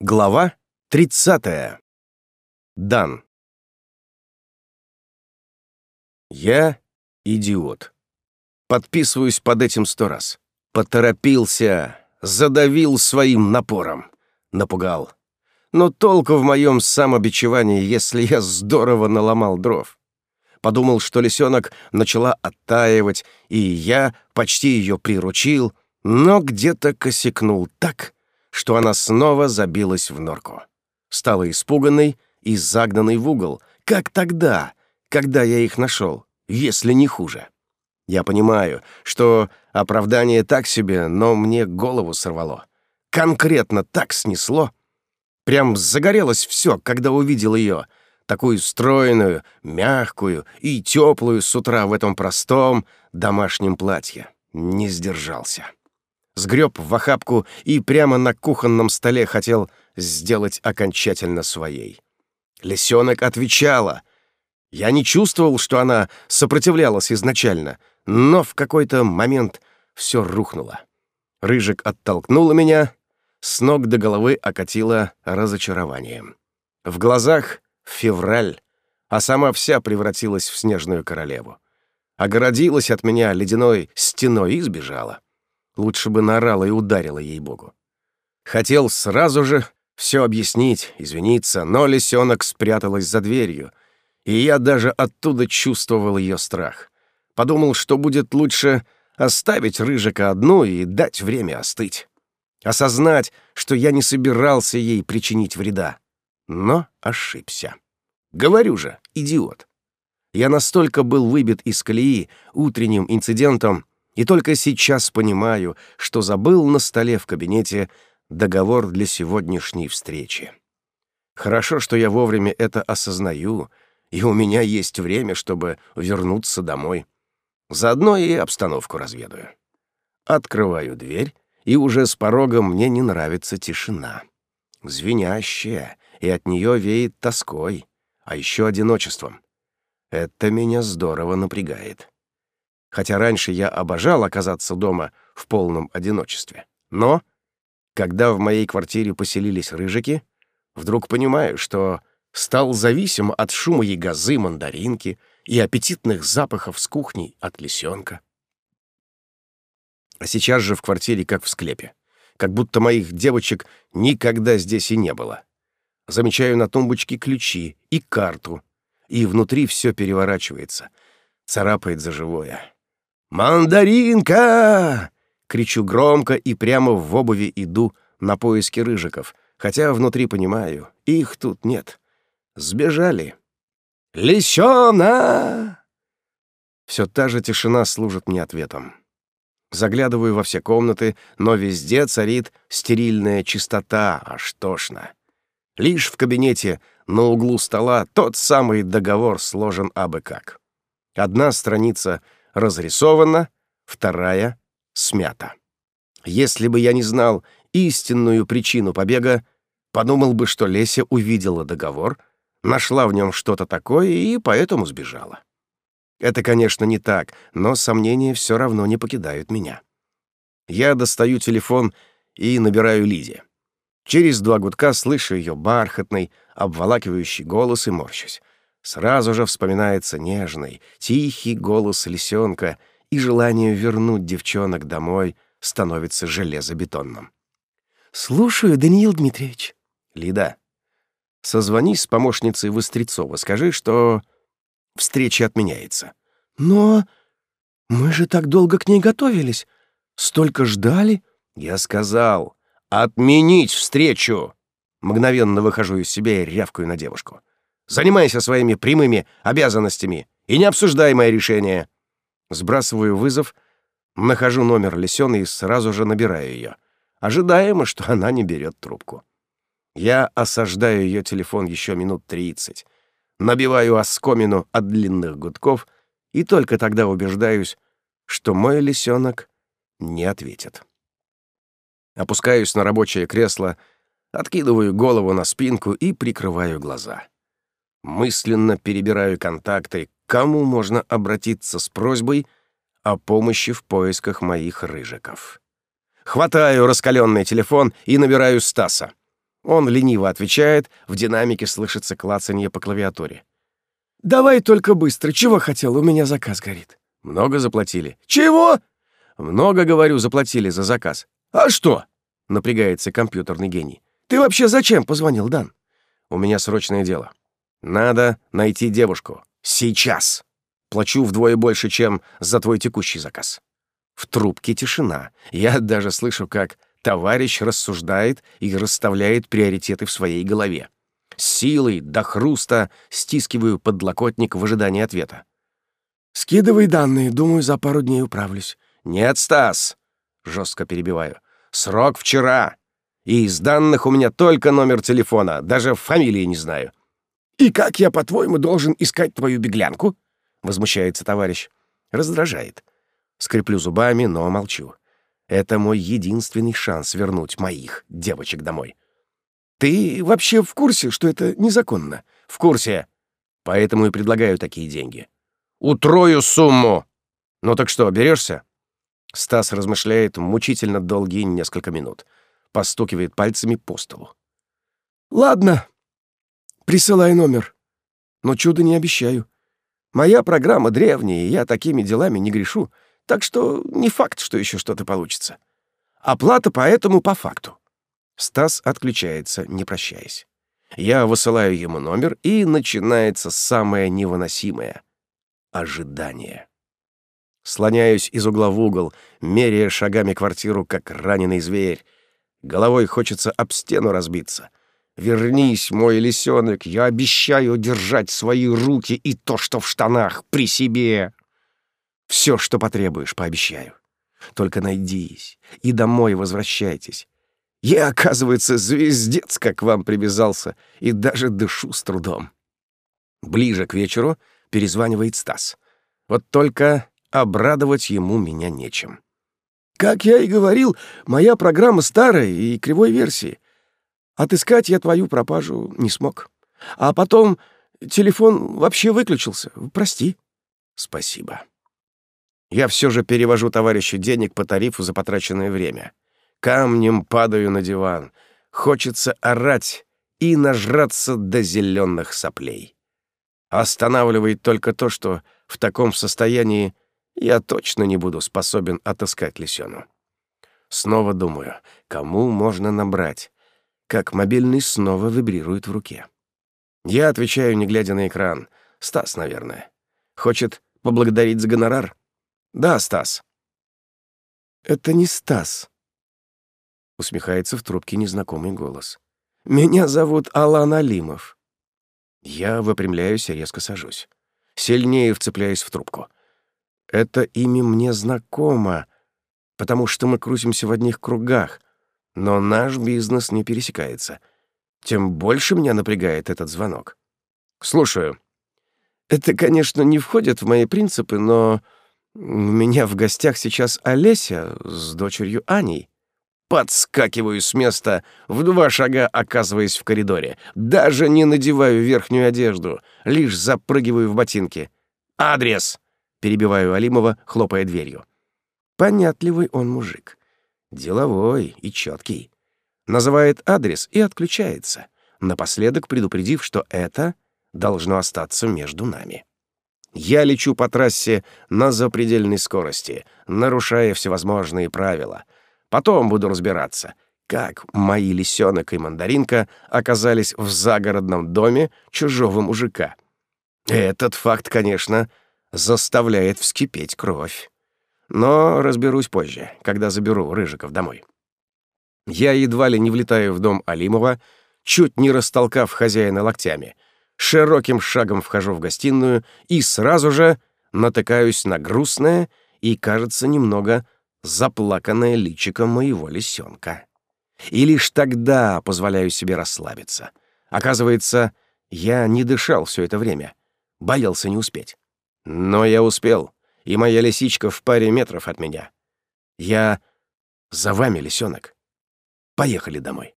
Глава 30. Дан. Я идиот. Подписываюсь под этим сто раз. Поторопился, задавил своим напором. Напугал. Но толку в моем самобичевании, если я здорово наломал дров. Подумал, что лисенок начала оттаивать, и я почти ее приручил, но где-то косякнул так, что она снова забилась в норку. Стала испуганной и загнанной в угол, как тогда, когда я их нашел, если не хуже. Я понимаю, что оправдание так себе, но мне голову сорвало. Конкретно так снесло. Прям загорелось все, когда увидел ее, такую стройную, мягкую и теплую с утра в этом простом домашнем платье. Не сдержался сгреб в охапку и прямо на кухонном столе хотел сделать окончательно своей. Лисенок отвечала. Я не чувствовал, что она сопротивлялась изначально, но в какой-то момент все рухнуло. Рыжик оттолкнула меня, с ног до головы окатила разочарованием. В глазах — февраль, а сама вся превратилась в снежную королеву. Огородилась от меня ледяной стеной и сбежала. Лучше бы наорала и ударила ей-богу. Хотел сразу же все объяснить, извиниться, но лисенок спряталась за дверью, и я даже оттуда чувствовал ее страх. Подумал, что будет лучше оставить Рыжика одну и дать время остыть. Осознать, что я не собирался ей причинить вреда. Но ошибся. Говорю же, идиот. Я настолько был выбит из колеи утренним инцидентом, и только сейчас понимаю, что забыл на столе в кабинете договор для сегодняшней встречи. Хорошо, что я вовремя это осознаю, и у меня есть время, чтобы вернуться домой. Заодно и обстановку разведаю. Открываю дверь, и уже с порога мне не нравится тишина. Звенящая, и от нее веет тоской, а еще одиночеством. Это меня здорово напрягает хотя раньше я обожал оказаться дома в полном одиночестве. Но, когда в моей квартире поселились рыжики, вдруг понимаю, что стал зависим от шума ягозы, мандаринки и аппетитных запахов с кухни от лисенка. А сейчас же в квартире как в склепе, как будто моих девочек никогда здесь и не было. Замечаю на тумбочке ключи и карту, и внутри все переворачивается, царапает за живое. «Мандаринка!» — кричу громко и прямо в обуви иду на поиски рыжиков, хотя внутри понимаю, их тут нет. Сбежали. «Лисёна!» Все та же тишина служит мне ответом. Заглядываю во все комнаты, но везде царит стерильная чистота, аж тошно. Лишь в кабинете на углу стола тот самый договор сложен абы как. Одна страница — разрисована, вторая — смята. Если бы я не знал истинную причину побега, подумал бы, что Леся увидела договор, нашла в нем что-то такое и поэтому сбежала. Это, конечно, не так, но сомнения все равно не покидают меня. Я достаю телефон и набираю Лизе. Через два гудка слышу ее бархатный, обволакивающий голос и морщусь. Сразу же вспоминается нежный, тихий голос лисенка, и желание вернуть девчонок домой становится железобетонным. «Слушаю, Даниил Дмитриевич». «Лида, созвонись с помощницей Вострецова, скажи, что встреча отменяется». «Но мы же так долго к ней готовились, столько ждали». «Я сказал, отменить встречу!» Мгновенно выхожу из себя и рявкаю на девушку. Занимайся своими прямыми обязанностями и не обсуждай мои решения. Сбрасываю вызов, нахожу номер Лисёны и сразу же набираю ее. Ожидаемо, что она не берет трубку. Я осаждаю ее телефон еще минут тридцать, набиваю оскомину от длинных гудков и только тогда убеждаюсь, что мой лисенок не ответит. Опускаюсь на рабочее кресло, откидываю голову на спинку и прикрываю глаза. Мысленно перебираю контакты, кому можно обратиться с просьбой о помощи в поисках моих рыжиков. Хватаю раскаленный телефон и набираю Стаса. Он лениво отвечает, в динамике слышится клацанье по клавиатуре. «Давай только быстро. Чего хотел? У меня заказ горит». «Много заплатили». «Чего?» «Много, говорю, заплатили за заказ». «А что?» — напрягается компьютерный гений. «Ты вообще зачем позвонил, Дан?» «У меня срочное дело. Надо найти девушку. Сейчас. Плачу вдвое больше, чем за твой текущий заказ». В трубке тишина. Я даже слышу, как товарищ рассуждает и расставляет приоритеты в своей голове. С силой до хруста стискиваю подлокотник в ожидании ответа. «Скидывай данные, думаю, за пару дней управлюсь». «Нет, Стас!» — жестко перебиваю. «Срок вчера. И из данных у меня только номер телефона, даже фамилии не знаю». «И как я, по-твоему, должен искать твою беглянку?» — возмущается товарищ. Раздражает. Скреплю зубами, но молчу. Это мой единственный шанс вернуть моих девочек домой. Ты вообще в курсе, что это незаконно? В курсе. Поэтому и предлагаю такие деньги. Утрою сумму. Ну так что, берешься? Стас размышляет мучительно долгие несколько минут. Постукивает пальцами по столу. Ладно. Присылай номер. Но чуда не обещаю. Моя программа древняя, и я такими делами не грешу. Так что не факт, что еще что-то получится. Оплата поэтому по факту. Стас отключается, не прощаясь. Я высылаю ему номер, и начинается самое невыносимое — ожидание. Слоняюсь из угла в угол, меряя шагами квартиру, как раненый зверь. Головой хочется об стену разбиться. Вернись, мой лисенок, я обещаю держать свои руки и то, что в штанах, при себе. Все, что потребуешь, пообещаю. Только найдись и домой возвращайтесь. Я, оказывается, звездец, как вам привязался, и даже дышу с трудом. Ближе к вечеру перезванивает Стас. Вот только обрадовать ему меня нечем. Как я и говорил, моя программа старая и кривой версии. Отыскать я твою пропажу не смог. А потом телефон вообще выключился. Прости. Спасибо. Я все же перевожу товарищу денег по тарифу за потраченное время. Камнем падаю на диван. Хочется орать и нажраться до зеленых соплей. Останавливает только то, что в таком состоянии я точно не буду способен отыскать лисёну. Снова думаю, кому можно набрать, как мобильный снова вибрирует в руке. Я отвечаю, не глядя на экран. Стас, наверное. Хочет поблагодарить за гонорар? Да, Стас. Это не Стас. Усмехается в трубке незнакомый голос. Меня зовут Алан Алимов. Я выпрямляюсь и резко сажусь. Сильнее вцепляюсь в трубку. Это имя мне знакомо, потому что мы крутимся в одних кругах, но наш бизнес не пересекается. Тем больше меня напрягает этот звонок. Слушаю. Это, конечно, не входит в мои принципы, но у меня в гостях сейчас Олеся с дочерью Аней. Подскакиваю с места, в два шага оказываясь в коридоре. Даже не надеваю верхнюю одежду, лишь запрыгиваю в ботинки. «Адрес!» — перебиваю Алимова, хлопая дверью. Понятливый он мужик. Деловой и четкий. Называет адрес и отключается, напоследок предупредив, что это должно остаться между нами. Я лечу по трассе на запредельной скорости, нарушая всевозможные правила. Потом буду разбираться, как мои лисенок и мандаринка оказались в загородном доме чужого мужика. Этот факт, конечно, заставляет вскипеть кровь. Но разберусь позже, когда заберу Рыжиков домой. Я едва ли не влетаю в дом Алимова, чуть не растолкав хозяина локтями — широким шагом вхожу в гостиную и сразу же натыкаюсь на грустное и, кажется, немного заплаканное личико моего лисенка. И лишь тогда позволяю себе расслабиться. Оказывается, я не дышал все это время, боялся не успеть. Но я успел, и моя лисичка в паре метров от меня. Я за вами, лисенок. Поехали домой.